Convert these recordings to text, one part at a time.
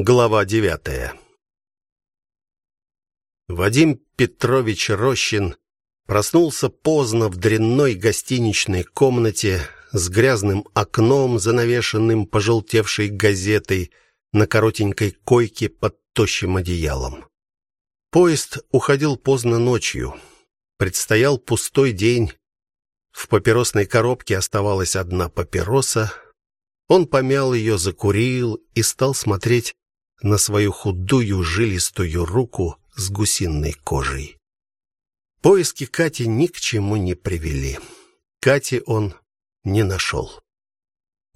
Глава девятая. Вадим Петрович Рощин проснулся поздно в дрянной гостиничной комнате с грязным окном, занавешенным пожелтевшей газетой на коротенькой койке под тощим одеялом. Поезд уходил поздно ночью. Предстоял пустой день. В папиросной коробке оставалась одна папироса. Он помял ее, закурил и стал смотреть на свою худую жилистую руку с гусиной кожей. Поиски Кати ни к чему не привели. Кати он не нашел.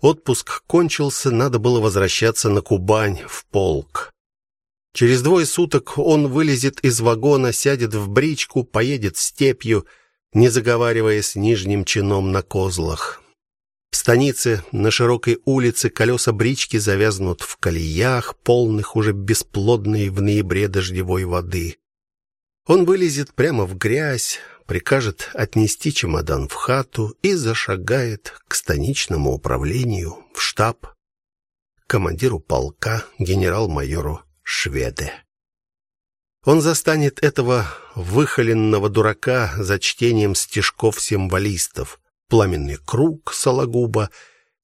Отпуск кончился, надо было возвращаться на Кубань в полк. Через двое суток он вылезет из вагона, сядет в бричку, поедет степью, не заговаривая с нижним чином на козлах. Станице на широкой улице колеса брички завязнут в колеях, полных уже бесплодной в ноябре дождевой воды. Он вылезет прямо в грязь, прикажет отнести чемодан в хату и зашагает к станичному управлению, в штаб, командиру полка, генерал-майору Шведе. Он застанет этого выхоленного дурака за чтением стишков символистов, пламенный круг Сологуба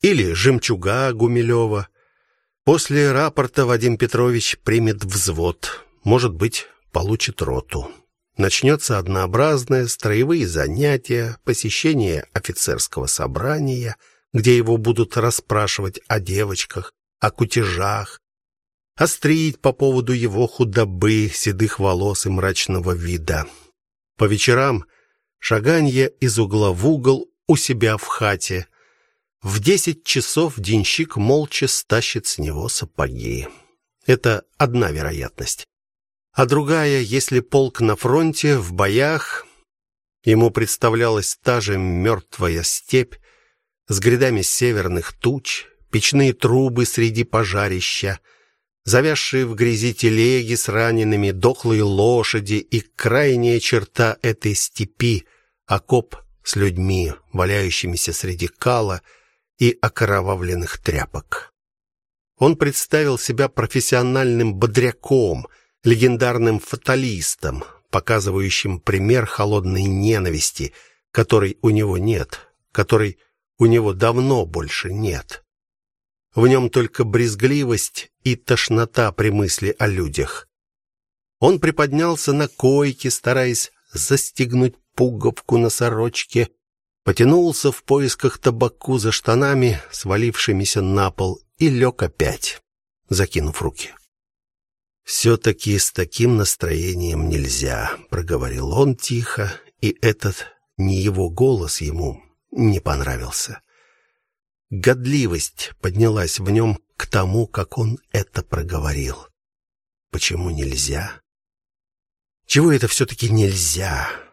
или жемчуга Гумилева. После рапорта Вадим Петрович примет взвод, может быть, получит роту. Начнется однообразное строевые занятия, посещение офицерского собрания, где его будут расспрашивать о девочках, о кутежах, острить по поводу его худобы, седых волос и мрачного вида. По вечерам шаганье из угла в угол у себя в хате. В десять часов денщик молча стащит с него сапоги. Это одна вероятность. А другая, если полк на фронте, в боях, ему представлялась та же мертвая степь с грядами северных туч, печные трубы среди пожарища, завязшие в грязи телеги с ранеными, дохлые лошади и крайняя черта этой степи окоп с людьми, валяющимися среди кала и окровавленных тряпок. Он представил себя профессиональным бодряком, легендарным фаталистом, показывающим пример холодной ненависти, которой у него нет, которой у него давно больше нет. В нем только брезгливость и тошнота при мысли о людях. Он приподнялся на койке, стараясь застегнуть пуговку на сорочке, потянулся в поисках табаку за штанами, свалившимися на пол, и лег опять, закинув руки. все таки с таким настроением нельзя, проговорил он тихо, и этот не его голос ему не понравился. Годливость поднялась в нем к тому, как он это проговорил. Почему нельзя? Чего это все таки нельзя?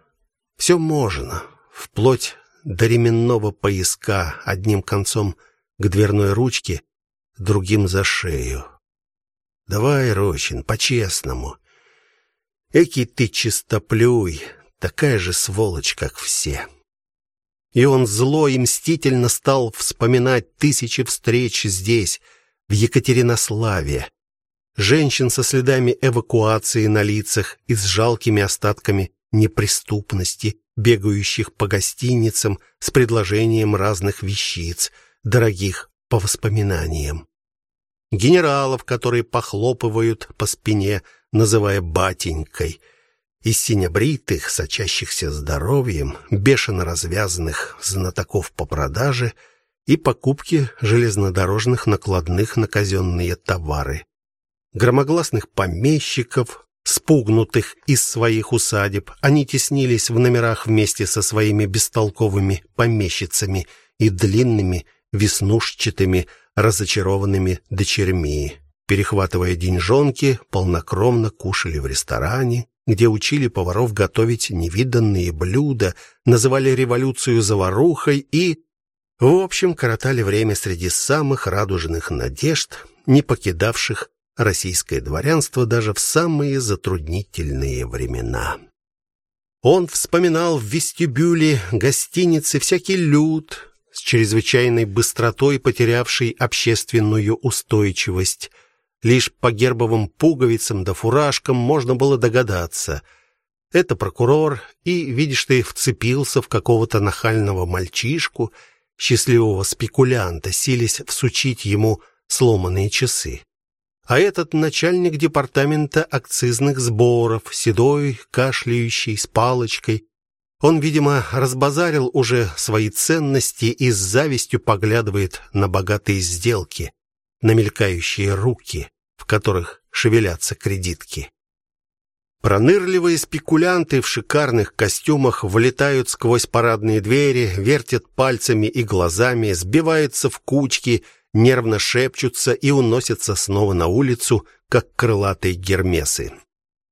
Все можно, вплоть до ременного пояска, одним концом к дверной ручке, другим за шею. Давай, Рощин, по-честному. Эки ты чистоплюй, такая же сволочь, как все. И он зло и мстительно стал вспоминать тысячи встреч здесь, в Екатеринославе. Женщин со следами эвакуации на лицах и с жалкими остатками неприступности, бегающих по гостиницам с предложением разных вещиц, дорогих по воспоминаниям. Генералов, которые похлопывают по спине, называя батенькой, и синебритых, сочащихся здоровьем, бешено развязанных знатоков по продаже и покупке железнодорожных накладных на казенные товары, громогласных помещиков, спугнутых из своих усадеб, они теснились в номерах вместе со своими бестолковыми помещицами и длинными веснушчатыми разочарованными дочерьми. Перехватывая деньжонки, полнокровно кушали в ресторане, где учили поваров готовить невиданные блюда, называли революцию заварухой и, в общем, коротали время среди самых радужных надежд, не покидавших российское дворянство даже в самые затруднительные времена. Он вспоминал в вестибюле гостиницы всякий люд, с чрезвычайной быстротой потерявший общественную устойчивость, Лишь по гербовым пуговицам да фуражкам можно было догадаться. Это прокурор, и, видишь ты, вцепился в какого-то нахального мальчишку, счастливого спекулянта, сились всучить ему сломанные часы. А этот начальник департамента акцизных сборов, седой, кашляющий, с палочкой. Он, видимо, разбазарил уже свои ценности и с завистью поглядывает на богатые сделки, на мелькающие руки, в которых шевелятся кредитки. Пронырливые спекулянты в шикарных костюмах влетают сквозь парадные двери, вертят пальцами и глазами, сбиваются в кучки, нервно шепчутся и уносятся снова на улицу, как крылатые гермесы.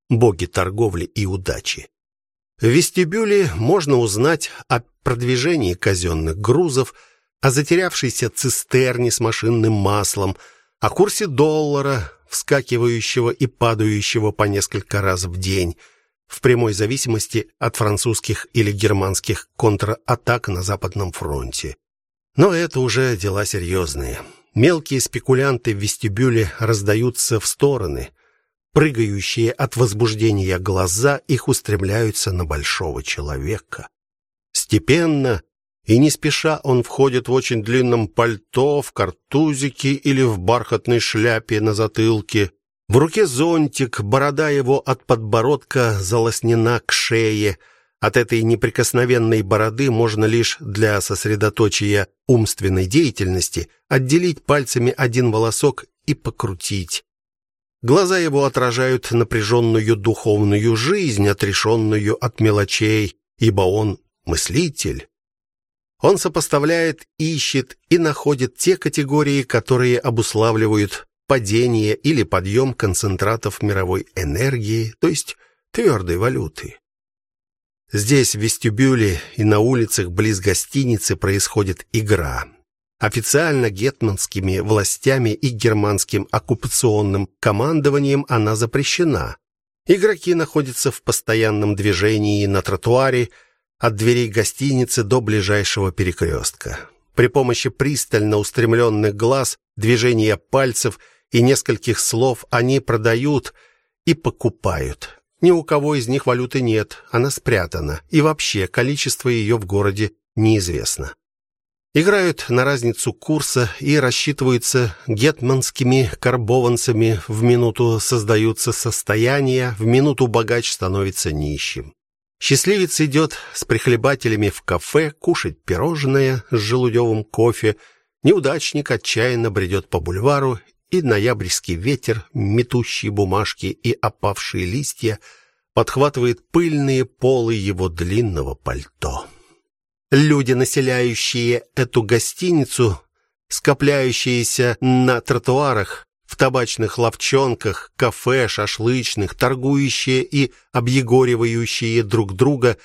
Боги торговли и удачи. В вестибюле можно узнать о продвижении казенных грузов, о затерявшейся цистерне с машинным маслом, о курсе доллара, вскакивающего и падающего по несколько раз в день, в прямой зависимости от французских или германских контратак на западном фронте. Но это уже дела серьезные. Мелкие спекулянты в вестибюле раздаются в стороны. Прыгающие от возбуждения глаза их устремляются на большого человека. Степенно и не спеша он входит в очень длинном пальто, в картузике или в бархатной шляпе на затылке. В руке зонтик, борода его от подбородка залоснена к шее. От этой неприкосновенной бороды можно лишь для сосредоточия умственной деятельности отделить пальцами один волосок и покрутить. Глаза его отражают напряженную духовную жизнь, отрешенную от мелочей, ибо он мыслитель. Он сопоставляет, ищет и находит те категории, которые обуславливают падение или подъем концентратов мировой энергии, то есть твердой валюты. Здесь в вестибюле и на улицах близ гостиницы происходит игра. Официально гетманскими властями и германским оккупационным командованием она запрещена. Игроки находятся в постоянном движении на тротуаре, от дверей гостиницы до ближайшего перекрестка. При помощи пристально устремленных глаз, движения пальцев и нескольких слов они продают и покупают. Ни у кого из них валюты нет, она спрятана, и вообще количество ее в городе неизвестно. Играют на разницу курса и рассчитываются гетманскими карбованцами. В минуту создаются состояния, в минуту богач становится нищим. Счастливец идет с прихлебателями в кафе кушать пирожное с желудевым кофе. Неудачник отчаянно бредет по бульвару, и ноябрьский ветер, метущий бумажки и опавшие листья, подхватывает пыльные полы его длинного пальто. Люди, населяющие эту гостиницу, скопляющиеся на тротуарах, в табачных лавчонках, кафе, шашлычных, торгующие и объегоривающие друг друга,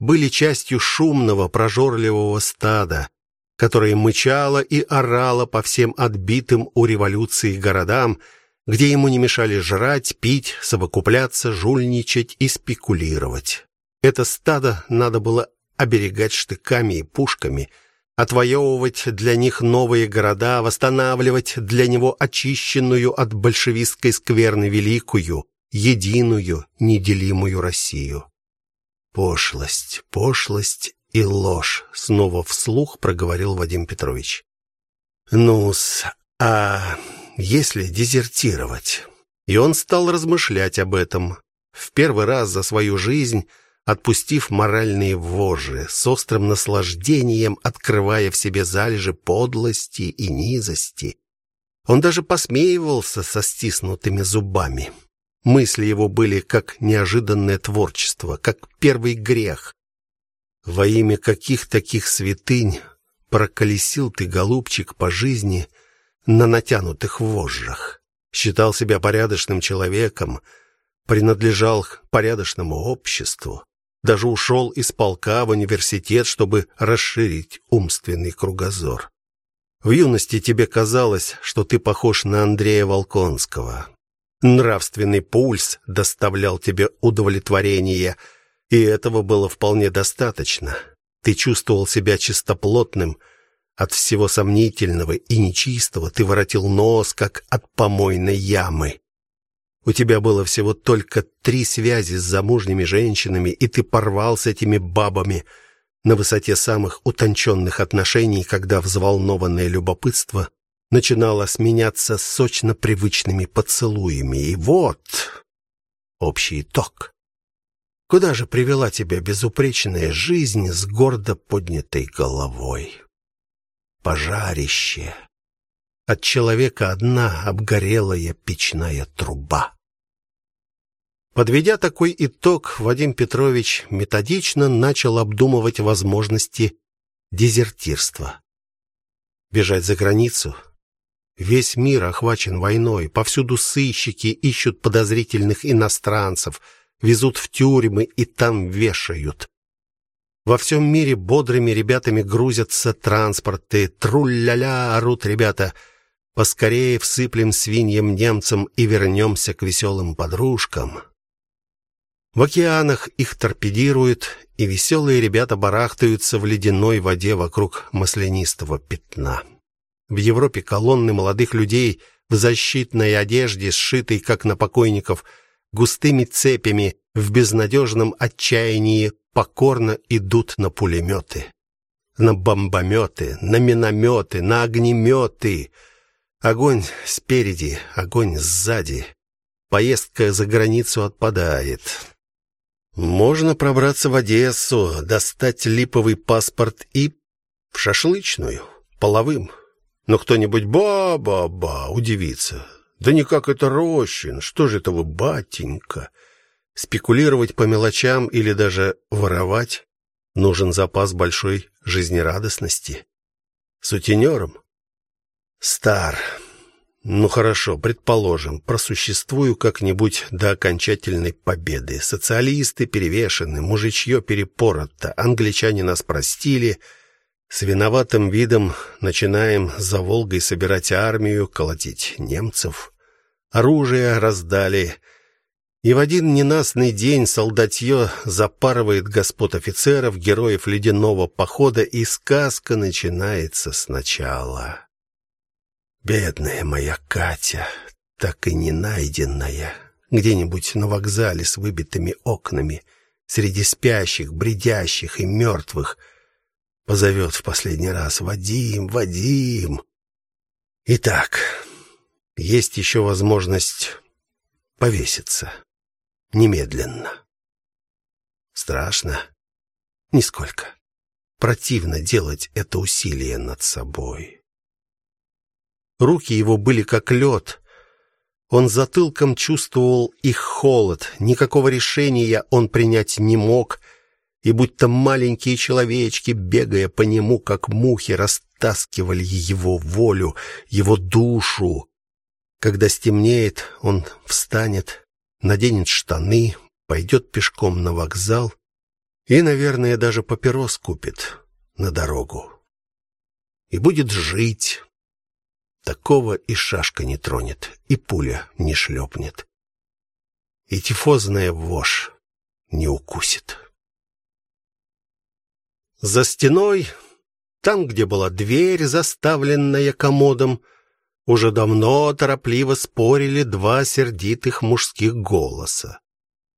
были частью шумного, прожорливого стада, которое мычало и орало по всем отбитым у революции городам, где ему не мешали жрать, пить, совокупляться, жульничать и спекулировать. Это стадо надо было оберегать штыками и пушками – отвоевывать для них новые города, восстанавливать для него очищенную от большевистской скверны великую, единую, неделимую Россию. Пошлость, пошлость и ложь, снова вслух проговорил Вадим Петрович. Ну-с, а если дезертировать? И он стал размышлять об этом. В первый раз за свою жизнь отпустив моральные вожжи, с острым наслаждением открывая в себе залежи подлости и низости. Он даже посмеивался со стиснутыми зубами. Мысли его были как неожиданное творчество, как первый грех. Во имя каких таких святынь проколесил ты, голубчик, по жизни на натянутых вожжах? Считал себя порядочным человеком, принадлежал к порядочному обществу даже ушел из полка в университет, чтобы расширить умственный кругозор. В юности тебе казалось, что ты похож на Андрея Волконского. Нравственный пульс доставлял тебе удовлетворение, и этого было вполне достаточно. Ты чувствовал себя чистоплотным, От всего сомнительного и нечистого ты воротил нос, как от помойной ямы. У тебя было всего только три связи с замужними женщинами, и ты порвал с этими бабами на высоте самых утонченных отношений, когда взволнованное любопытство начинало сменяться сочно привычными поцелуями. И вот общий итог. Куда же привела тебя безупречная жизнь с гордо поднятой головой? Пожарище. От человека одна обгорелая печная труба. Подведя такой итог, Вадим Петрович методично начал обдумывать возможности дезертирства. Бежать за границу? Весь мир охвачен войной, повсюду сыщики ищут подозрительных иностранцев, везут в тюрьмы и там вешают. Во всем мире бодрыми ребятами грузятся транспорты, труль-ля-ля орут ребята. Поскорее всыплем свиньям немцам и вернемся к веселым подружкам. В океанах их торпедируют, и веселые ребята барахтаются в ледяной воде вокруг маслянистого пятна. В Европе колонны молодых людей в защитной одежде, сшитой как на покойников, густыми цепями в безнадежном отчаянии покорно идут на пулеметы, на бомбометы, на минометы, на огнеметы. Огонь спереди, огонь сзади. Поездка за границу отпадает. Можно пробраться в Одессу, достать липовый паспорт и в шашлычную, половым. Но кто-нибудь ба-ба-ба удивится. Да никак это Рощин, что же это вы, батенька? Спекулировать по мелочам или даже воровать нужен запас большой жизнерадостности. Сутенером стар ну хорошо, предположим, просуществую как-нибудь до окончательной победы. Социалисты перевешены, мужичье перепорото, англичане нас простили. С виноватым видом начинаем за Волгой собирать армию, колотить немцев. Оружие раздали. И в один ненастный день солдатье запарывает господ офицеров, героев ледяного похода, и сказка начинается сначала. Бедная моя Катя, так и не найденная, где-нибудь на вокзале с выбитыми окнами, среди спящих, бредящих и мертвых, позовет в последний раз Вадим, Вадим. Итак, есть еще возможность повеситься немедленно. Страшно? Нисколько. Противно делать это усилие над собой. Руки его были как лед. Он затылком чувствовал их холод. Никакого решения он принять не мог, и будто маленькие человечки, бегая по нему как мухи, растаскивали его волю, его душу. Когда стемнеет, он встанет, наденет штаны, пойдет пешком на вокзал и, наверное, даже папирос купит на дорогу. И будет жить, Такого и шашка не тронет, и пуля не шлепнет. И тифозная вошь не укусит. За стеной, там, где была дверь, заставленная комодом, уже давно торопливо спорили два сердитых мужских голоса.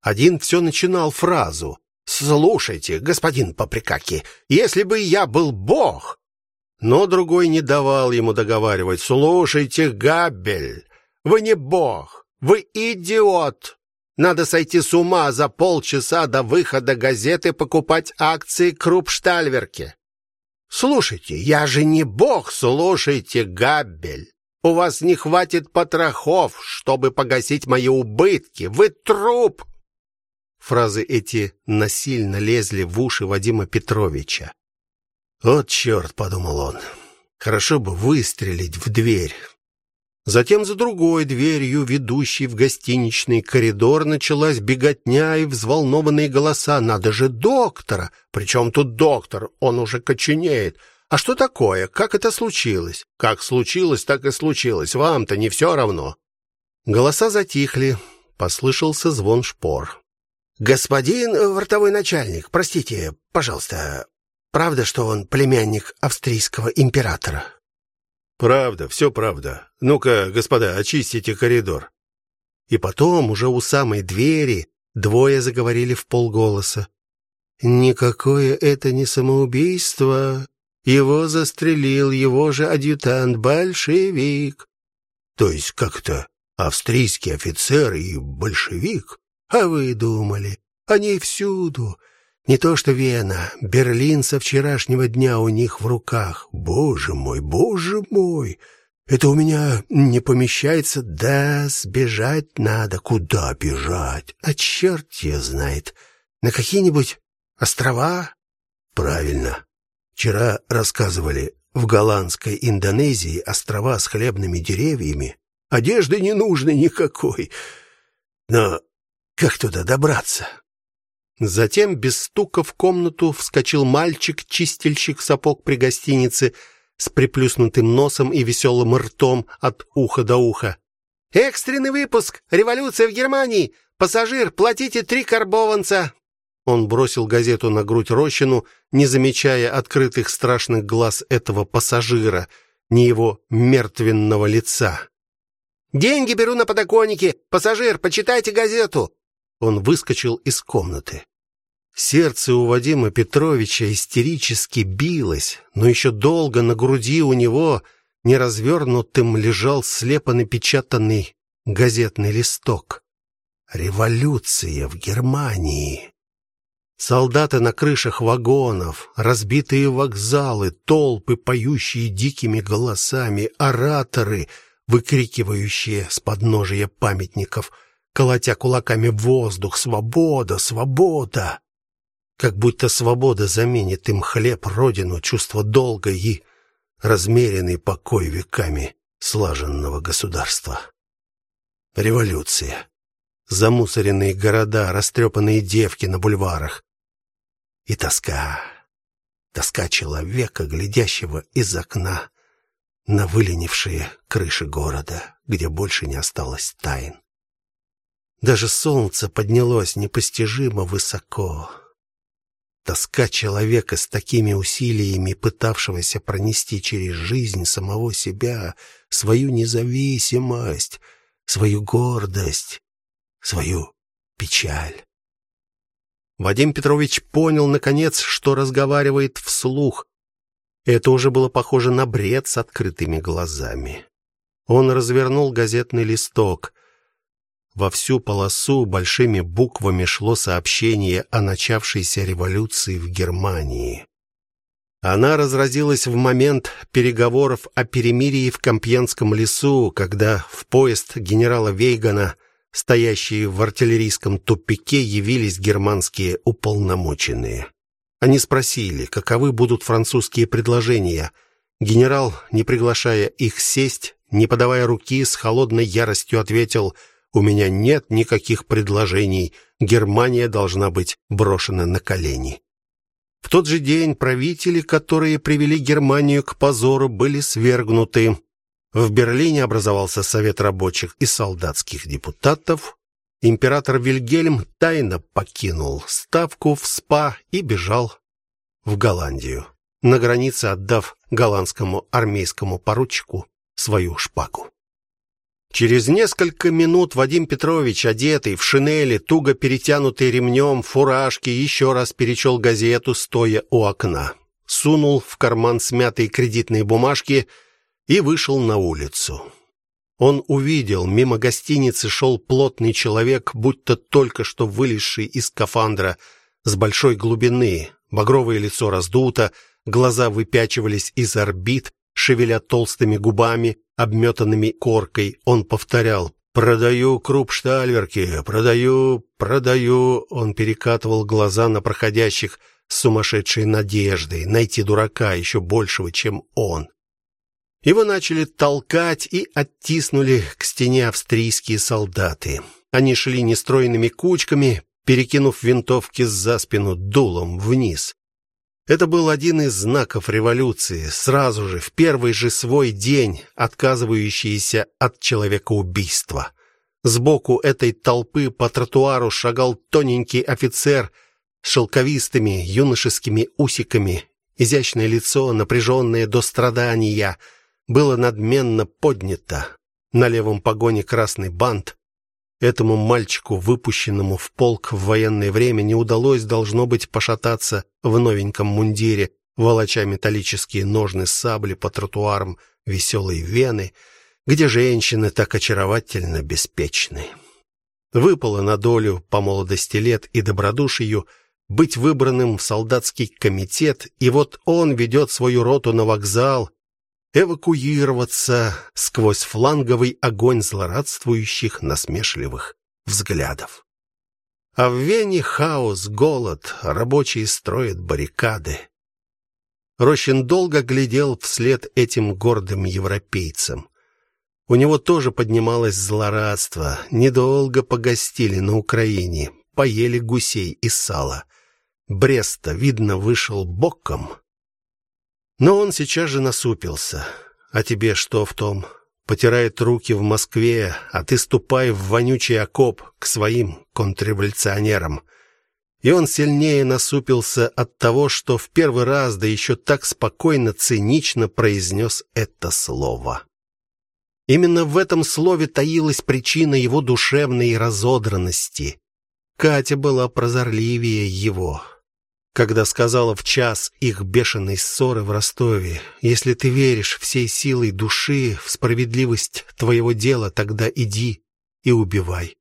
Один все начинал фразу: "Слушайте, господин Паприкаки, если бы я был бог, но другой не давал ему договаривать. Слушайте, Габель, вы не бог, вы идиот. Надо сойти с ума за полчаса до выхода газеты покупать акции Крупштальверки. Слушайте, я же не бог, слушайте, Габель. У вас не хватит потрохов, чтобы погасить мои убытки. Вы труп. Фразы эти насильно лезли в уши Вадима Петровича. Вот черт, подумал он. Хорошо бы выстрелить в дверь. Затем за другой дверью, ведущей в гостиничный коридор, началась беготня и взволнованные голоса. Надо же доктора. Причем тут доктор? Он уже коченеет. А что такое? Как это случилось? Как случилось, так и случилось. Вам-то не все равно. Голоса затихли. Послышался звон шпор. Господин вортовой начальник, простите, пожалуйста, Правда, что он племянник австрийского императора? Правда, все правда. Ну-ка, господа, очистите коридор. И потом, уже у самой двери, двое заговорили в полголоса. Никакое это не самоубийство. Его застрелил его же адъютант, большевик. То есть как-то австрийский офицер и большевик? А вы думали, они всюду. Не то что Вена, Берлин со вчерашнего дня у них в руках. Боже мой, боже мой! Это у меня не помещается. Да, сбежать надо. Куда бежать? А черт ее знает. На какие-нибудь острова? Правильно. Вчера рассказывали, в голландской Индонезии острова с хлебными деревьями. Одежды не нужно никакой. Но как туда добраться? Затем без стука в комнату вскочил мальчик-чистильщик сапог при гостинице с приплюснутым носом и веселым ртом от уха до уха. Экстренный выпуск. Революция в Германии. Пассажир, платите три карбованца. Он бросил газету на грудь Рощину, не замечая открытых страшных глаз этого пассажира, ни его мертвенного лица. Деньги беру на подоконнике. Пассажир, почитайте газету. Он выскочил из комнаты. Сердце у Вадима Петровича истерически билось, но еще долго на груди у него неразвернутым лежал слепо напечатанный газетный листок. Революция в Германии. Солдаты на крышах вагонов, разбитые вокзалы, толпы, поющие дикими голосами, ораторы, выкрикивающие с подножия памятников – колотя кулаками в воздух: "Свобода, свобода!" Как будто свобода заменит им хлеб, родину, чувство долга и размеренный покой веками слаженного государства. Революция. Замусоренные города, растрепанные девки на бульварах. И тоска. Тоска человека, глядящего из окна на выленившие крыши города, где больше не осталось тайн. Даже солнце поднялось непостижимо высоко. Тоска человека с такими усилиями, пытавшегося пронести через жизнь самого себя, свою независимость, свою гордость, свою печаль. Вадим Петрович понял наконец, что разговаривает вслух. Это уже было похоже на бред с открытыми глазами. Он развернул газетный листок. Во всю полосу большими буквами шло сообщение о начавшейся революции в Германии. Она разразилась в момент переговоров о перемирии в Компьенском лесу, когда в поезд генерала Вейгана, стоящие в артиллерийском тупике, явились германские уполномоченные. Они спросили, каковы будут французские предложения. Генерал, не приглашая их сесть, не подавая руки, с холодной яростью ответил: у меня нет никаких предложений. Германия должна быть брошена на колени. В тот же день правители, которые привели Германию к позору, были свергнуты. В Берлине образовался совет рабочих и солдатских депутатов. Император Вильгельм тайно покинул ставку в СПА и бежал в Голландию, на границе отдав голландскому армейскому поручику свою шпагу. Через несколько минут Вадим Петрович, одетый в шинели, туго перетянутый ремнем, фуражке, еще раз перечел газету, стоя у окна. Сунул в карман смятые кредитные бумажки и вышел на улицу. Он увидел, мимо гостиницы шел плотный человек, будто только что вылезший из скафандра с большой глубины. Багровое лицо раздуто, глаза выпячивались из орбит, шевеля толстыми губами, обметанными коркой, он повторял: "Продаю крупштальверки, продаю, продаю". Он перекатывал глаза на проходящих с сумасшедшей надеждой найти дурака еще большего, чем он. Его начали толкать и оттиснули к стене австрийские солдаты. Они шли нестройными кучками, перекинув винтовки за спину дулом вниз. Это был один из знаков революции, сразу же в первый же свой день отказывающийся от человекоубийства. Сбоку этой толпы по тротуару шагал тоненький офицер с шелковистыми юношескими усиками Изящное лицо, напряженное до страдания, было надменно поднято. На левом погоне красный бант. Этому мальчику, выпущенному в полк в военное время, не удалось должно быть пошататься в новеньком мундире, волоча металлические ножны сабли по тротуарам веселой Вены, где женщины так очаровательно беспечны. Выпало на долю по молодости лет и добродушию быть выбранным в солдатский комитет, и вот он ведет свою роту на вокзал, эвакуироваться сквозь фланговый огонь злорадствующих насмешливых взглядов. А в Вене хаос, голод, рабочие строят баррикады. Рощин долго глядел вслед этим гордым европейцам. У него тоже поднималось злорадство. Недолго погостили на Украине, поели гусей и сала. Бреста, видно, вышел боком. Но он сейчас же насупился. А тебе что в том? Потирает руки в Москве, а ты ступай в вонючий окоп к своим контрреволюционерам. И он сильнее насупился от того, что в первый раз да еще так спокойно, цинично произнес это слово. Именно в этом слове таилась причина его душевной разодранности. Катя была прозорливее его когда сказала в час их бешеной ссоры в Ростове: "Если ты веришь всей силой души в справедливость твоего дела, тогда иди и убивай".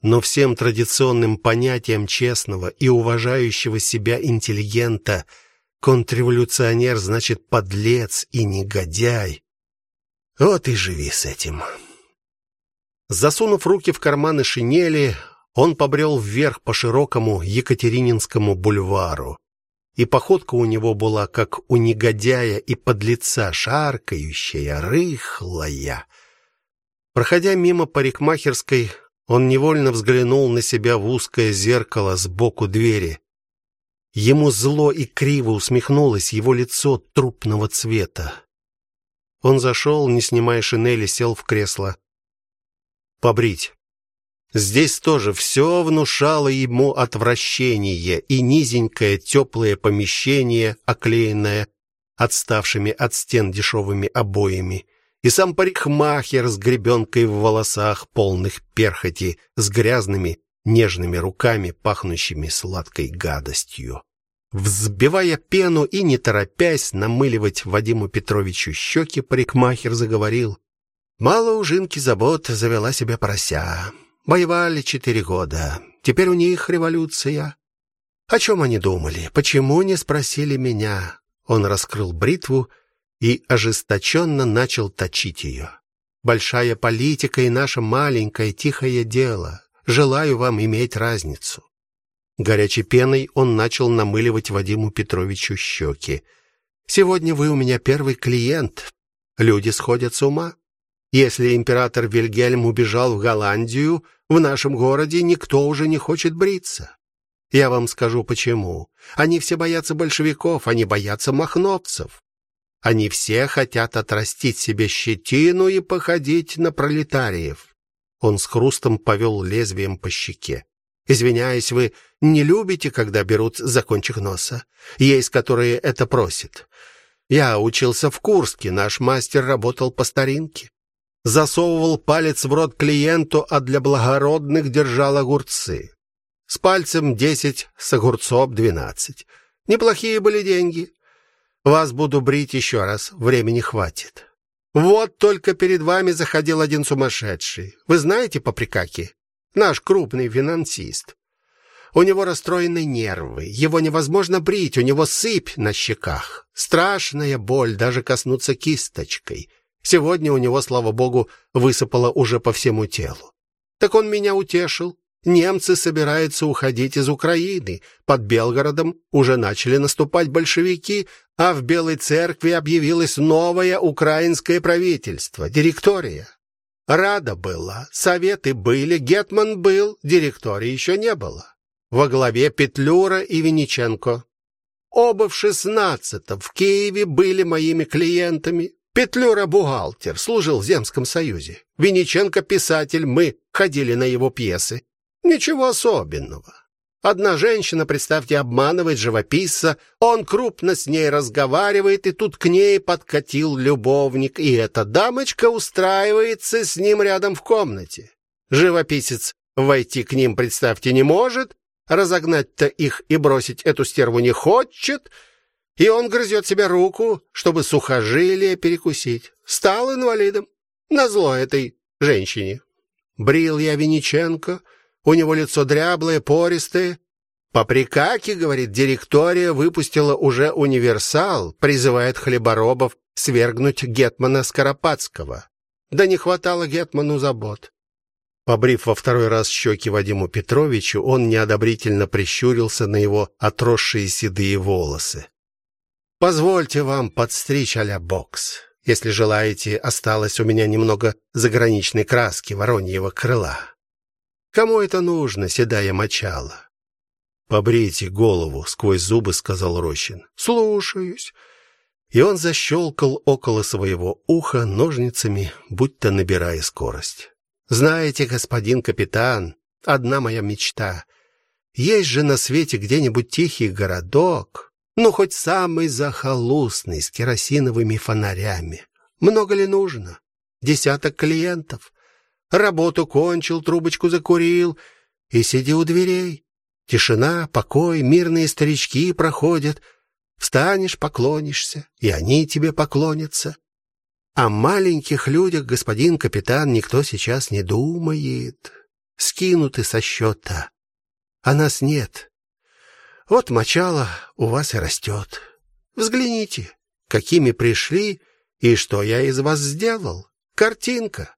Но всем традиционным понятиям честного и уважающего себя интеллигента контрреволюционер значит подлец и негодяй. Вот и живи с этим. Засунув руки в карманы шинели, он побрел вверх по широкому Екатерининскому бульвару. И походка у него была как у негодяя и подлеца, шаркающая, рыхлая. Проходя мимо парикмахерской, он невольно взглянул на себя в узкое зеркало сбоку двери. Ему зло и криво усмехнулось его лицо трупного цвета. Он зашел, не снимая шинели, сел в кресло. Побрить. Здесь тоже все внушало ему отвращение, и низенькое теплое помещение, оклеенное отставшими от стен дешевыми обоями, и сам парикмахер с гребенкой в волосах, полных перхоти, с грязными нежными руками, пахнущими сладкой гадостью. Взбивая пену и не торопясь намыливать Вадиму Петровичу щеки, парикмахер заговорил: "Мало у Жинки забот, завела себе порося. Воевали четыре года. Теперь у них революция. О чем они думали? Почему не спросили меня? Он раскрыл бритву и ожесточенно начал точить ее. Большая политика и наше маленькое тихое дело. Желаю вам иметь разницу. Горячей пеной он начал намыливать Вадиму Петровичу щеки. Сегодня вы у меня первый клиент. Люди сходят с ума. Если император Вильгельм убежал в Голландию, в нашем городе никто уже не хочет бриться. Я вам скажу почему. Они все боятся большевиков, они боятся махновцев. Они все хотят отрастить себе щетину и походить на пролетариев. Он с хрустом повел лезвием по щеке. Извиняюсь, вы не любите, когда берут за кончик носа. Есть, которые это просят. Я учился в Курске, наш мастер работал по старинке засовывал палец в рот клиенту, а для благородных держал огурцы. С пальцем десять, с огурцом двенадцать. Неплохие были деньги. Вас буду брить еще раз, времени хватит. Вот только перед вами заходил один сумасшедший. Вы знаете Поприкаки? Наш крупный финансист. У него расстроены нервы, его невозможно брить, у него сыпь на щеках. Страшная боль даже коснуться кисточкой. Сегодня у него, слава богу, высыпало уже по всему телу. Так он меня утешил. Немцы собираются уходить из Украины. Под Белгородом уже начали наступать большевики, а в Белой церкви объявилось новое украинское правительство, директория. Рада была, советы были, гетман был, директории еще не было. Во главе Петлюра и Винниченко. Оба в шестнадцатом в Киеве были моими клиентами. Петлюра бухгалтер, служил в Земском союзе. Винниченко писатель, мы ходили на его пьесы. Ничего особенного. Одна женщина, представьте, обманывает живописца, он крупно с ней разговаривает, и тут к ней подкатил любовник, и эта дамочка устраивается с ним рядом в комнате. Живописец войти к ним, представьте, не может, разогнать-то их и бросить эту стерву не хочет, и он грызет себе руку, чтобы сухожилие перекусить. Стал инвалидом. Назло этой женщине. Брил я Виниченко, у него лицо дряблое, пористое. По приказке, говорит, директория выпустила уже универсал, призывает хлеборобов свергнуть гетмана Скоропадского. Да не хватало гетману забот. Побрив во второй раз щеки Вадиму Петровичу, он неодобрительно прищурился на его отросшие седые волосы. Позвольте вам подстричь а бокс. Если желаете, осталось у меня немного заграничной краски вороньего крыла. Кому это нужно, седая мочала? Побрейте голову, сквозь зубы сказал Рощин. Слушаюсь. И он защелкал около своего уха ножницами, будто набирая скорость. Знаете, господин капитан, одна моя мечта. Есть же на свете где-нибудь тихий городок, ну хоть самый захолустный с керосиновыми фонарями. Много ли нужно? Десяток клиентов. Работу кончил, трубочку закурил и сиди у дверей. Тишина, покой, мирные старички проходят. Встанешь, поклонишься, и они тебе поклонятся. О маленьких людях, господин капитан, никто сейчас не думает. Скинуты со счета. А нас нет. Вот мочало у вас и растет. Взгляните, какими пришли и что я из вас сделал. Картинка.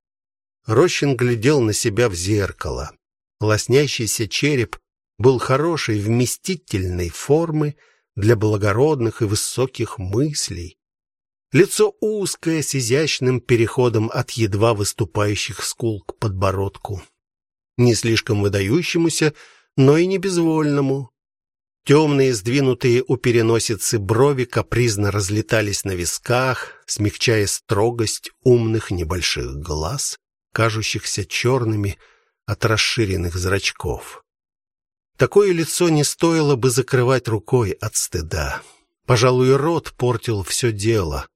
Рощин глядел на себя в зеркало. Лоснящийся череп был хорошей вместительной формы для благородных и высоких мыслей. Лицо узкое, с изящным переходом от едва выступающих скул к подбородку. Не слишком выдающемуся, но и не безвольному. Темные, сдвинутые у переносицы брови капризно разлетались на висках, смягчая строгость умных небольших глаз кажущихся черными от расширенных зрачков. Такое лицо не стоило бы закрывать рукой от стыда. Пожалуй, рот портил все дело.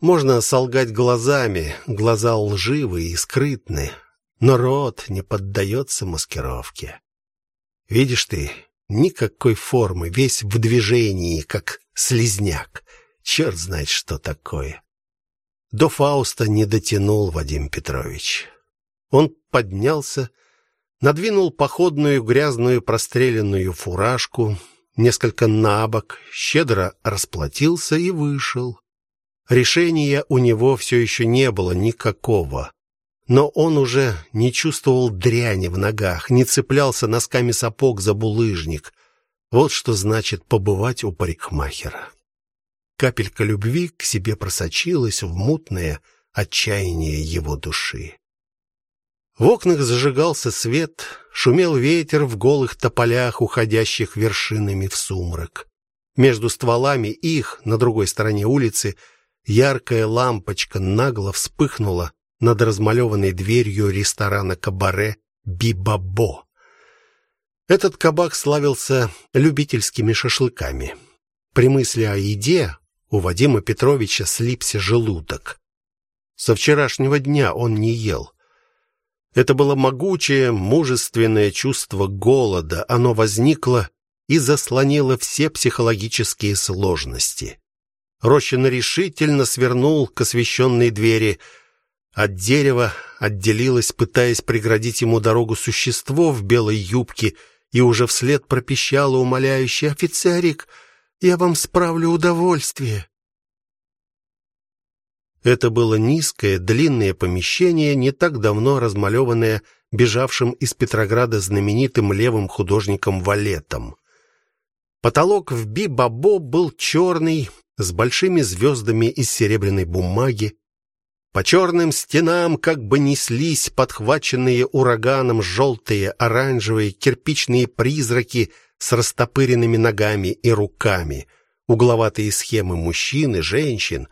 Можно солгать глазами, глаза лживые и скрытные, но рот не поддается маскировке. Видишь ты, никакой формы, весь в движении, как слизняк. Черт знает, что такое. До Фауста не дотянул Вадим Петрович. Он поднялся, надвинул походную грязную простреленную фуражку, несколько набок, щедро расплатился и вышел. Решения у него все еще не было никакого. Но он уже не чувствовал дряни в ногах, не цеплялся носками сапог за булыжник. Вот что значит побывать у парикмахера. Капелька любви к себе просочилась в мутное отчаяние его души. В окнах зажигался свет, шумел ветер в голых тополях, уходящих вершинами в сумрак. Между стволами их, на другой стороне улицы, яркая лампочка нагло вспыхнула над размалеванной дверью ресторана кабаре Бибабо. Этот кабак славился любительскими шашлыками. При мысли о еде у Вадима Петровича слипся желудок. Со вчерашнего дня он не ел. Это было могучее, мужественное чувство голода. Оно возникло и заслонило все психологические сложности. Рощин решительно свернул к освещенной двери. От дерева отделилось, пытаясь преградить ему дорогу существо в белой юбке, и уже вслед пропищало умоляюще: "Офицерик, я вам справлю удовольствие. Это было низкое, длинное помещение, не так давно размалеванное бежавшим из Петрограда знаменитым левым художником Валетом. Потолок в Бибабо был черный, с большими звездами из серебряной бумаги. По черным стенам как бы неслись подхваченные ураганом желтые, оранжевые кирпичные призраки с растопыренными ногами и руками, угловатые схемы мужчин и женщин.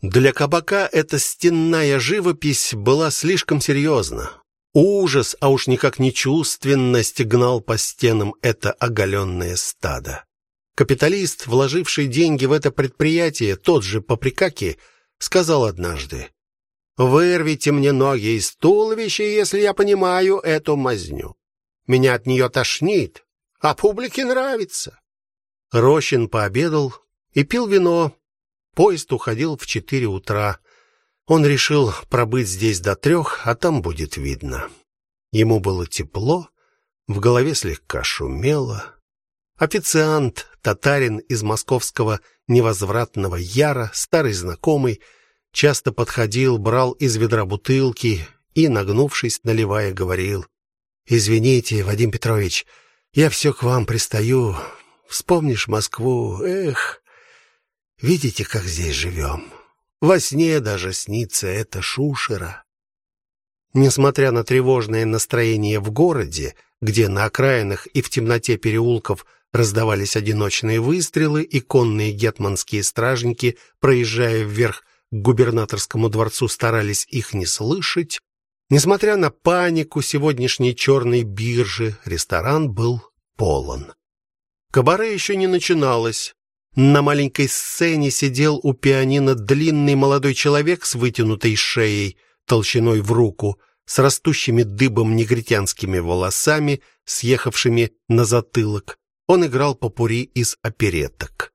Для кабака эта стенная живопись была слишком серьезна. Ужас, а уж никак не чувственность гнал по стенам это оголенное стадо. Капиталист, вложивший деньги в это предприятие, тот же Поприкаки, сказал однажды: "Вырвите мне ноги из туловища, если я понимаю эту мазню. Меня от нее тошнит, а публике нравится". Рощин пообедал и пил вино. Поезд уходил в четыре утра. Он решил пробыть здесь до трех, а там будет видно. Ему было тепло, в голове слегка шумело. Официант, татарин из московского невозвратного Яра, старый знакомый, часто подходил, брал из ведра бутылки и, нагнувшись, наливая, говорил: "Извините, Вадим Петрович, я все к вам пристаю. Вспомнишь Москву? Эх, видите, как здесь живем. Во сне даже снится эта шушера". Несмотря на тревожное настроение в городе, где на окраинах и в темноте переулков Раздавались одиночные выстрелы, и конные гетманские стражники, проезжая вверх к губернаторскому дворцу, старались их не слышать. Несмотря на панику сегодняшней черной биржи, ресторан был полон. Кабаре еще не начиналось. На маленькой сцене сидел у пианино длинный молодой человек с вытянутой шеей, толщиной в руку, с растущими дыбом негритянскими волосами, съехавшими на затылок. Он играл попури из опереток.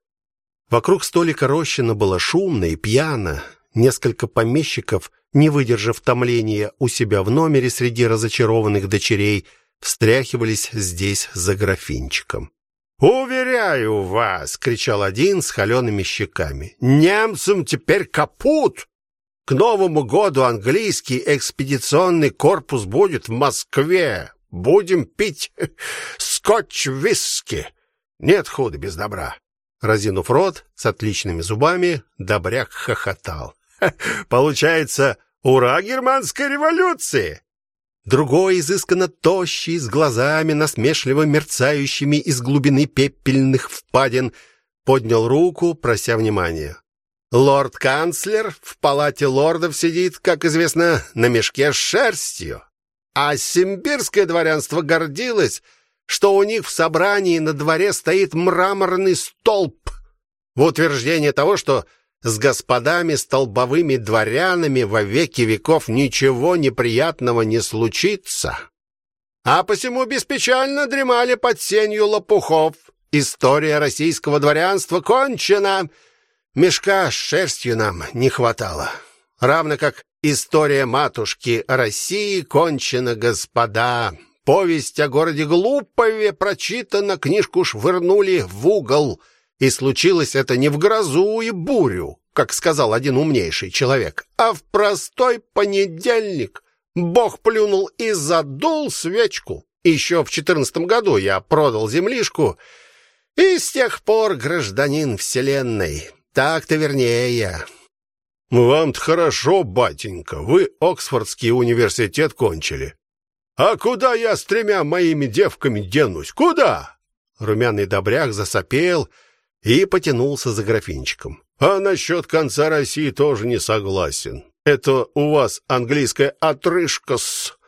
Вокруг столика Рощина было шумно и пьяно. Несколько помещиков, не выдержав томления у себя в номере среди разочарованных дочерей, встряхивались здесь за графинчиком. «Уверяю вас!» — кричал один с холеными щеками. «Немцам теперь капут! К Новому году английский экспедиционный корпус будет в Москве. Будем пить скотч-виски. Нет худа без добра. Разинув рот с отличными зубами, добряк хохотал. Получается, ура германской революции. Другой изысканно тощий, с глазами насмешливо мерцающими из глубины пепельных впадин, поднял руку, прося внимания. Лорд-канцлер в палате лордов сидит, как известно, на мешке с шерстью. А симбирское дворянство гордилось, что у них в собрании на дворе стоит мраморный столб в утверждение того, что с господами столбовыми дворянами во веки веков ничего неприятного не случится. А посему беспечально дремали под сенью лопухов. История российского дворянства кончена. Мешка с шерстью нам не хватало. Равно как История матушки России кончена, господа. Повесть о городе Глупове прочитана, книжку швырнули в угол. И случилось это не в грозу и бурю, как сказал один умнейший человек, а в простой понедельник. Бог плюнул и задул свечку. Еще в четырнадцатом году я продал землишку, и с тех пор гражданин вселенной. Так-то вернее. Вам-то хорошо, батенька. Вы Оксфордский университет кончили. А куда я с тремя моими девками денусь? Куда? Румяный добряк засопел и потянулся за графинчиком. А насчет конца России тоже не согласен. Это у вас английская отрыжка-с.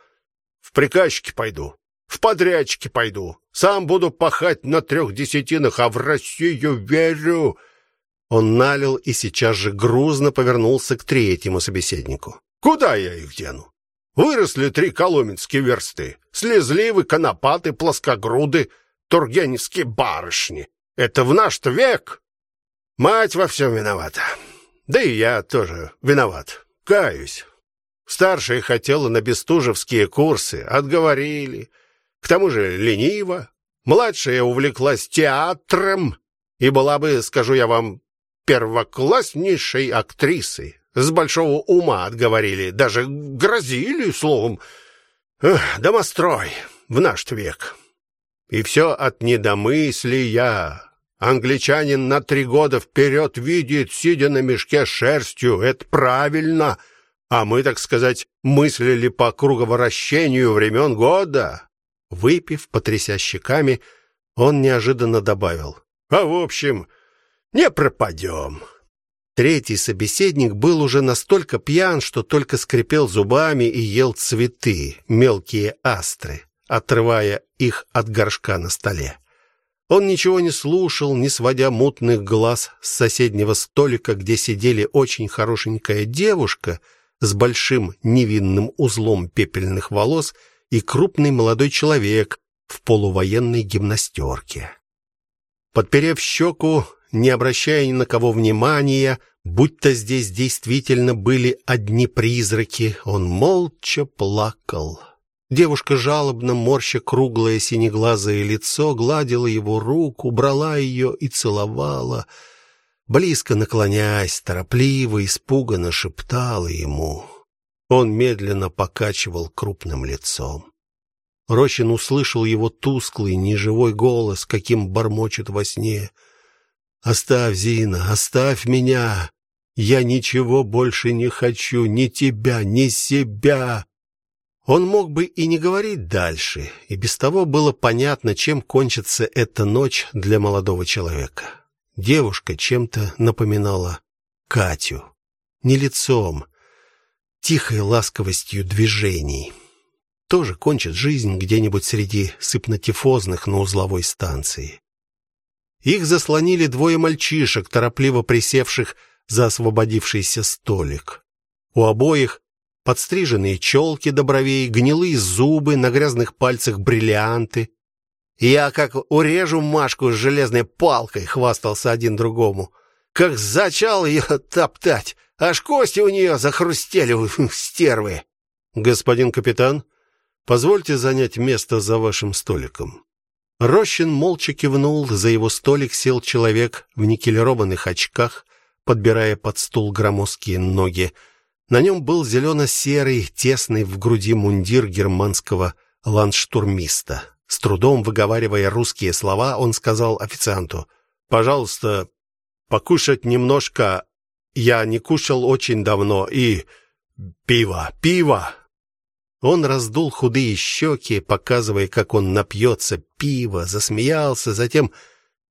В приказчики пойду, в подрядчики пойду. Сам буду пахать на трех десятинах, а в Россию верю. Он налил и сейчас же грузно повернулся к третьему собеседнику. Куда я их дену? Выросли три коломенские версты, слезливы, конопаты, плоскогруды, тургеневские барышни. Это в наш век. Мать во всем виновата. Да и я тоже виноват. Каюсь. Старшая хотела на бестужевские курсы, отговорили. К тому же лениво. Младшая увлеклась театром и была бы, скажу я вам, первокласснейшей актрисой. С большого ума отговорили, даже грозили словом. Эх, домострой в наш век. И все от недомыслия. Англичанин на три года вперед видит, сидя на мешке с шерстью, это правильно. А мы, так сказать, мыслили по круговращению времен года. Выпив, потряся щеками, он неожиданно добавил: "А в общем, не пропадем. Третий собеседник был уже настолько пьян, что только скрипел зубами и ел цветы, мелкие астры, отрывая их от горшка на столе. Он ничего не слушал, не сводя мутных глаз с соседнего столика, где сидели очень хорошенькая девушка с большим невинным узлом пепельных волос и крупный молодой человек в полувоенной гимнастерке. Подперев щеку, не обращая ни на кого внимания, будто здесь действительно были одни призраки, он молча плакал. Девушка жалобно морща круглое синеглазое лицо, гладила его руку, брала ее и целовала, близко наклоняясь, торопливо, испуганно шептала ему. Он медленно покачивал крупным лицом. Рощин услышал его тусклый, неживой голос, каким бормочет во сне. Оставь, Зина, оставь меня. Я ничего больше не хочу, ни тебя, ни себя. Он мог бы и не говорить дальше, и без того было понятно, чем кончится эта ночь для молодого человека. Девушка чем-то напоминала Катю, не лицом, тихой ласковостью движений. Тоже кончит жизнь где-нибудь среди сыпнотифозных на узловой станции. Их заслонили двое мальчишек, торопливо присевших за освободившийся столик. У обоих подстриженные челки до бровей, гнилые зубы, на грязных пальцах бриллианты. Я как урежу Машку с железной палкой, хвастался один другому. Как зачал ее топтать, аж кости у нее захрустели, стервы. Господин капитан, позвольте занять место за вашим столиком. Рощин молча кивнул, за его столик сел человек в никелированных очках, подбирая под стул громоздкие ноги. На нем был зелено серый тесный в груди мундир германского ландштурмиста. С трудом выговаривая русские слова, он сказал официанту: "Пожалуйста, покушать немножко. Я не кушал очень давно и пиво, пиво". Он раздул худые щеки, показывая, как он напьется пива, засмеялся, затем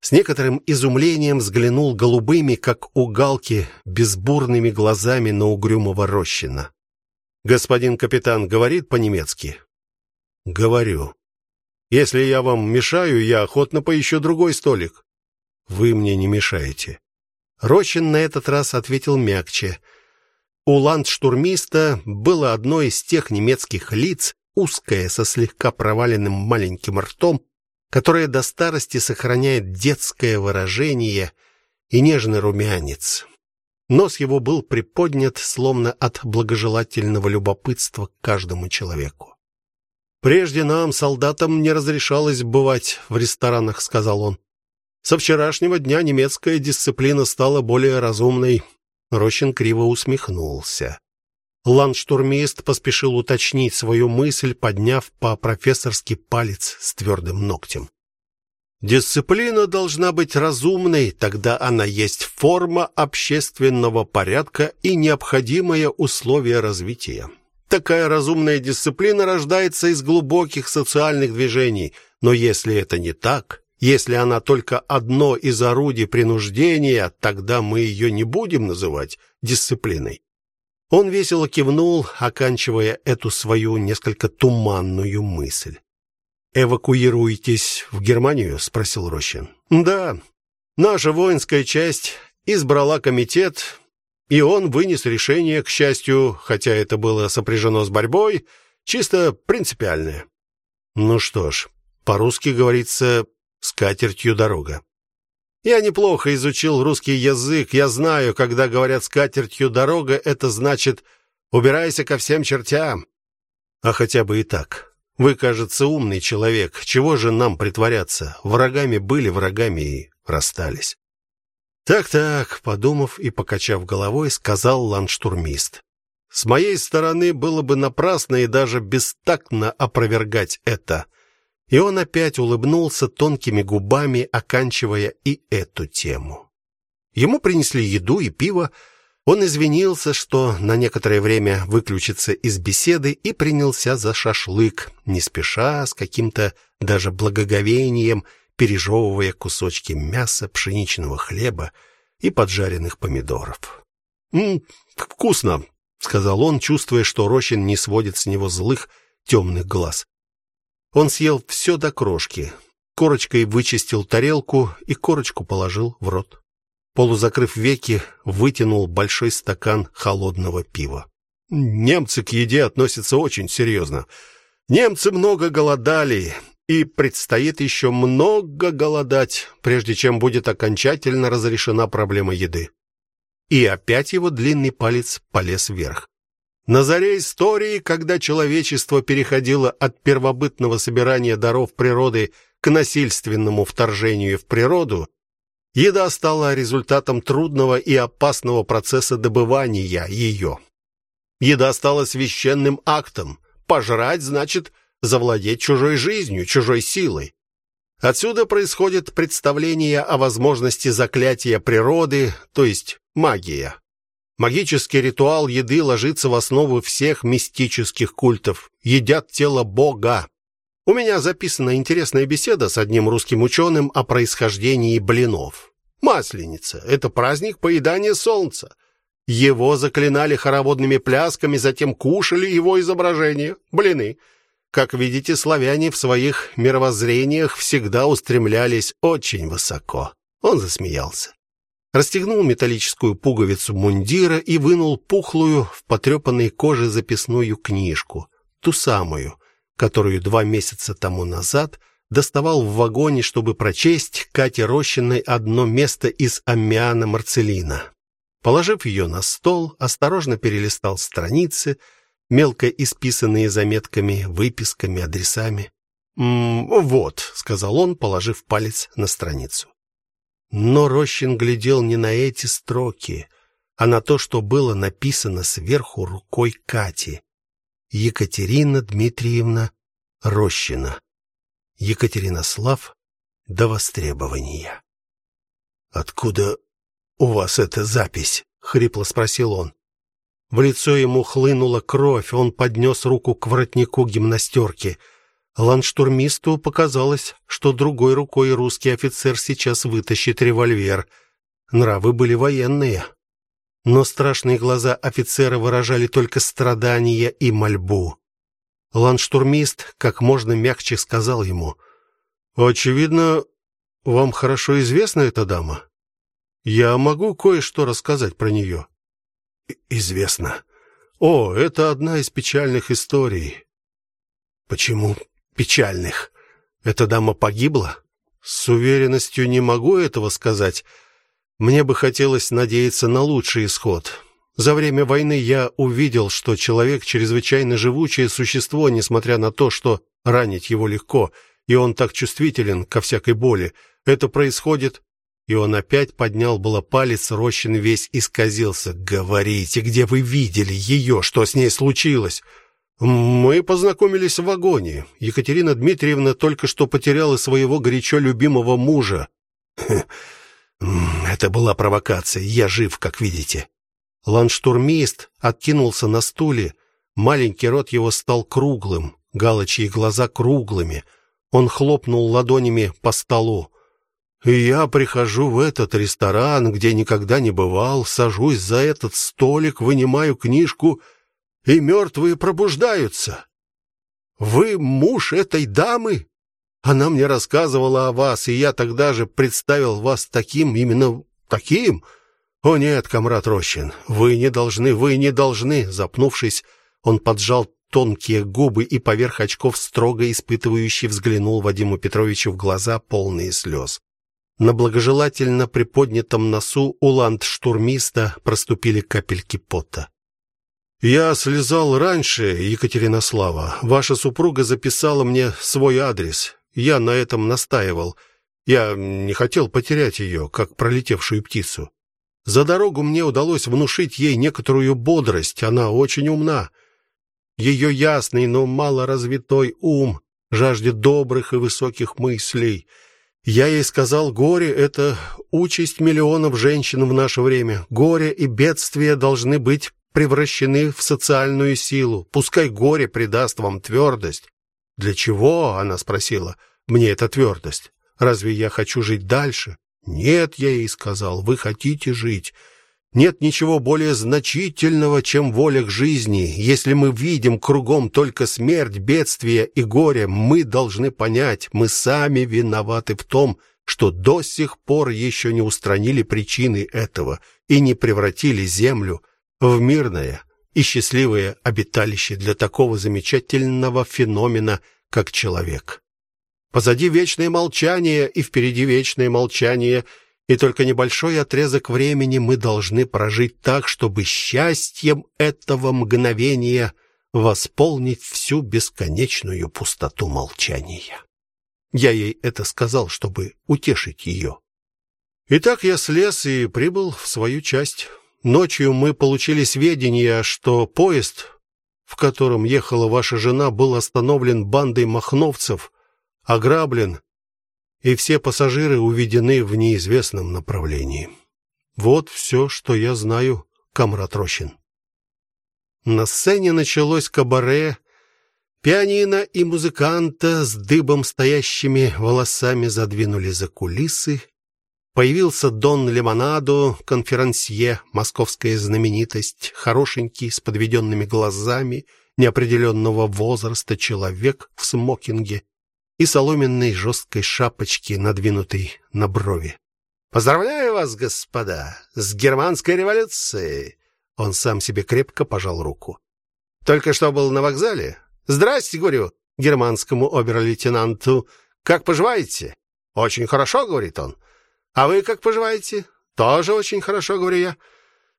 с некоторым изумлением взглянул голубыми, как у галки, безбурными глазами на угрюмого Рощина. Господин капитан говорит по-немецки. Говорю. Если я вам мешаю, я охотно поищу другой столик. Вы мне не мешаете. Рощин на этот раз ответил мягче. У ландштурмиста было одно из тех немецких лиц, узкое со слегка проваленным маленьким ртом, которое до старости сохраняет детское выражение и нежный румянец. Нос его был приподнят, словно от благожелательного любопытства к каждому человеку. Прежде нам, солдатам, не разрешалось бывать в ресторанах, сказал он. Со вчерашнего дня немецкая дисциплина стала более разумной. Рощин криво усмехнулся. Ландштурмист поспешил уточнить свою мысль, подняв по-профессорски палец с твердым ногтем. Дисциплина должна быть разумной, тогда она есть форма общественного порядка и необходимое условие развития. Такая разумная дисциплина рождается из глубоких социальных движений, но если это не так, если она только одно из орудий принуждения, тогда мы ее не будем называть дисциплиной. Он весело кивнул, оканчивая эту свою несколько туманную мысль. Эвакуируетесь в Германию, спросил Рощин. Да. Наша воинская часть избрала комитет, и он вынес решение, к счастью, хотя это было сопряжено с борьбой, чисто принципиальное. Ну что ж, по-русски говорится с катертью дорога. Я неплохо изучил русский язык. Я знаю, когда говорят скатертью дорога, это значит убирайся ко всем чертям. А хотя бы и так. Вы, кажется, умный человек. Чего же нам притворяться? Врагами были врагами и расстались. Так-так, подумав и покачав головой, сказал ландштурмист. С моей стороны было бы напрасно и даже бестактно опровергать это. И он опять улыбнулся тонкими губами, оканчивая и эту тему. Ему принесли еду и пиво. Он извинился, что на некоторое время выключится из беседы и принялся за шашлык, не спеша, с каким-то даже благоговением, пережевывая кусочки мяса, пшеничного хлеба и поджаренных помидоров. «М, вкусно, сказал он, чувствуя, что Рощин не сводит с него злых темных глаз. Он съел все до крошки, корочкой вычистил тарелку и корочку положил в рот. Полузакрыв веки, вытянул большой стакан холодного пива. Немцы к еде относятся очень серьезно. Немцы много голодали, и предстоит еще много голодать, прежде чем будет окончательно разрешена проблема еды. И опять его длинный палец полез вверх. На заре истории, когда человечество переходило от первобытного собирания даров природы к насильственному вторжению в природу, еда стала результатом трудного и опасного процесса добывания ее. Еда стала священным актом. Пожрать значит завладеть чужой жизнью, чужой силой. Отсюда происходит представление о возможности заклятия природы, то есть магия. Магический ритуал еды ложится в основу всех мистических культов. Едят тело бога. У меня записана интересная беседа с одним русским ученым о происхождении блинов. Масленица это праздник поедания солнца. Его заклинали хороводными плясками, затем кушали его изображение блины. Как видите, славяне в своих мировоззрениях всегда устремлялись очень высоко. Он засмеялся. Расстегнул металлическую пуговицу мундира и вынул пухлую в потрепанной коже записную книжку, ту самую, которую два месяца тому назад доставал в вагоне, чтобы прочесть Кате Рощиной одно место из Аммиана Марцелина. Положив ее на стол, осторожно перелистал страницы, мелко исписанные заметками, выписками, адресами. «М -м, вот», сказал он, положив палец на страницу. Но Рощин глядел не на эти строки, а на то, что было написано сверху рукой Кати. Екатерина Дмитриевна Рощина. Екатеринослав до востребования. Откуда у вас эта запись? хрипло спросил он. В лицо ему хлынула кровь, он поднес руку к воротнику гимнастерки. Ландштурмисту показалось, что другой рукой русский офицер сейчас вытащит револьвер. Нравы были военные, но страшные глаза офицера выражали только страдания и мольбу. Ландштурмист как можно мягче сказал ему: "Очевидно, вам хорошо известна эта дама. Я могу кое-что рассказать про нее» известно. О, это одна из печальных историй. Почему печальных? Эта дама погибла? С уверенностью не могу этого сказать. Мне бы хотелось надеяться на лучший исход. За время войны я увидел, что человек чрезвычайно живучее существо, несмотря на то, что ранить его легко, и он так чувствителен ко всякой боли. Это происходит и он опять поднял было палец, Рощин весь исказился. Говорите, где вы видели ее, что с ней случилось? Мы познакомились в вагоне. Екатерина Дмитриевна только что потеряла своего горячо любимого мужа. Это была провокация. Я жив, как видите. Ландштурмист откинулся на стуле. Маленький рот его стал круглым, галочьи глаза круглыми. Он хлопнул ладонями по столу. Я прихожу в этот ресторан, где никогда не бывал, сажусь за этот столик, вынимаю книжку, и мертвые пробуждаются. Вы муж этой дамы? Она мне рассказывала о вас, и я тогда же представил вас таким, именно таким. О нет, комрад Рощин, вы не должны, вы не должны, запнувшись, он поджал тонкие губы и поверх очков строго испытывающе взглянул Вадиму Петровичу в глаза, полные слез. На благожелательно приподнятом носу у ландштурмиста проступили капельки пота. Я слезал раньше, Екатеринослава. Ваша супруга записала мне свой адрес. Я на этом настаивал. Я не хотел потерять ее, как пролетевшую птицу. За дорогу мне удалось внушить ей некоторую бодрость. Она очень умна. Ее ясный, но мало развитой ум жаждет добрых и высоких мыслей. Я ей сказал, горе это участь миллионов женщин в наше время. Горе и бедствия должны быть превращены в социальную силу. Пускай горе придаст вам твердость. Для чего, она спросила. Мне эта твердость. Разве я хочу жить дальше? Нет, я ей сказал, вы хотите жить. Нет ничего более значительного, чем воля к жизни. Если мы видим кругом только смерть, бедствие и горе, мы должны понять, мы сами виноваты в том, что до сих пор еще не устранили причины этого и не превратили землю в мирное и счастливое обиталище для такого замечательного феномена, как человек. Позади вечное молчание и впереди вечное молчание, и только небольшой отрезок времени мы должны прожить так, чтобы счастьем этого мгновения восполнить всю бесконечную пустоту молчания. Я ей это сказал, чтобы утешить ее. Итак, я слез и прибыл в свою часть. Ночью мы получили сведения, что поезд, в котором ехала ваша жена, был остановлен бандой махновцев, ограблен, и все пассажиры уведены в неизвестном направлении. Вот все, что я знаю, Камрад Рощин. На сцене началось кабаре. Пианино и музыканта с дыбом стоящими волосами задвинули за кулисы. Появился Дон Лимонадо, конферансье, московская знаменитость, хорошенький, с подведенными глазами, неопределенного возраста человек в смокинге и соломенной жесткой шапочке, надвинутой на брови. Поздравляю вас, господа, с германской революцией. Он сам себе крепко пожал руку. Только что был на вокзале. Здрасте, говорю, германскому обер-лейтенанту. Как поживаете? Очень хорошо, говорит он. А вы как поживаете? Тоже очень хорошо, говорю я.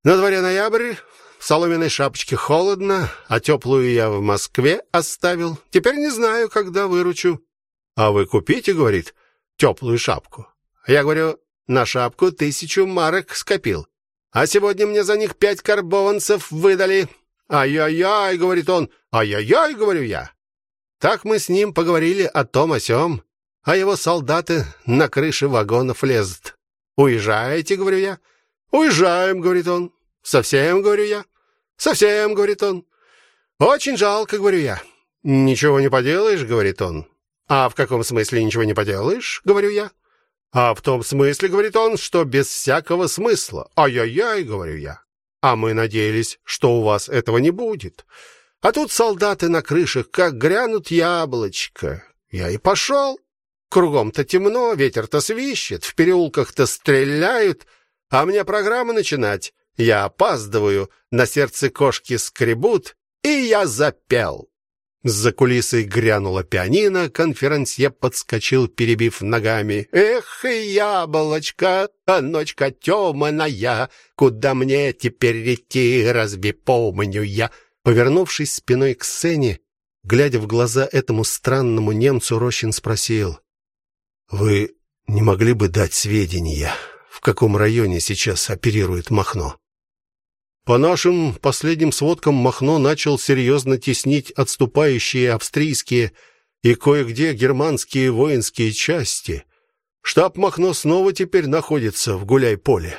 На дворе ноябрь, в соломенной шапочке холодно, а теплую я в Москве оставил. Теперь не знаю, когда выручу. А вы купите, говорит, теплую шапку. Я говорю, на шапку тысячу марок скопил. А сегодня мне за них пять карбованцев выдали. Ай-яй-яй, говорит он. Ай-яй-яй, говорю я. Так мы с ним поговорили о том о сём а его солдаты на крыше вагонов лезут. Уезжаете, говорю я. Уезжаем, говорит он. Совсем, говорю я. Совсем, говорит он. Очень жалко, говорю я. Ничего не поделаешь, говорит он. А в каком смысле ничего не поделаешь, говорю я. А в том смысле, говорит он, что без всякого смысла. Ай-яй-яй, говорю я. А мы надеялись, что у вас этого не будет. А тут солдаты на крышах как грянут яблочко. Я и пошел. Кругом-то темно, ветер-то свищет, в переулках-то стреляют, а мне программа начинать. Я опаздываю, на сердце кошки скребут, и я запел. За кулисой грянула пианино, конферансье подскочил, перебив ногами. «Эх, яблочко, а ночка темная, куда мне теперь идти, разве помню я?» Повернувшись спиной к сцене, глядя в глаза этому странному немцу, Рощин спросил. Вы не могли бы дать сведения, в каком районе сейчас оперирует Махно? По нашим последним сводкам Махно начал серьезно теснить отступающие австрийские и кое-где германские воинские части. Штаб Махно снова теперь находится в Гуляй-поле.